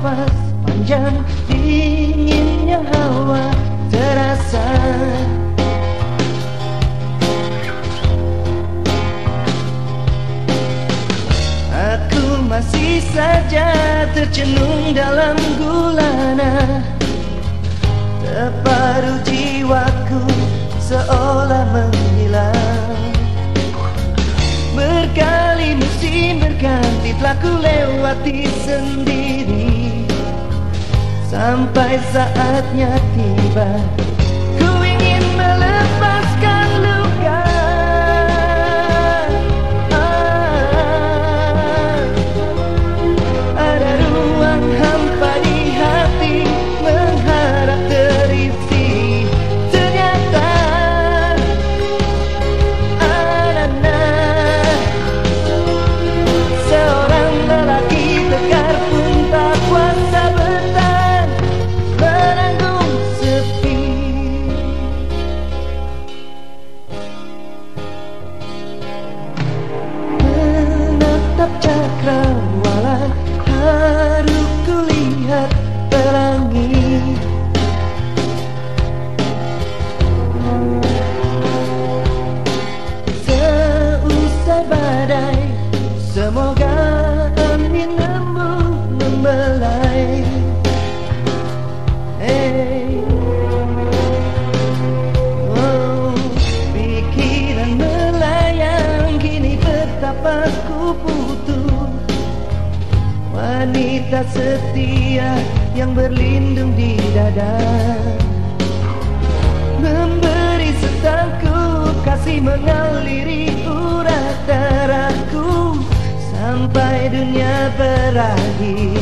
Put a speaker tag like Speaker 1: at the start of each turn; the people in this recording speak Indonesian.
Speaker 1: nafas panjang dinginnya hawa terasa. Aku masih saja tercenung dalam gulana. Terparu jiwaku seolah menghilang. Berkali musim berganti telah ku lewati sendiri Sampai saatnya tiba betapa ku butuh Wanita setia yang berlindung di dada. Memberi setangkup kasih mengaliri urat darahku Sampai dunia berakhir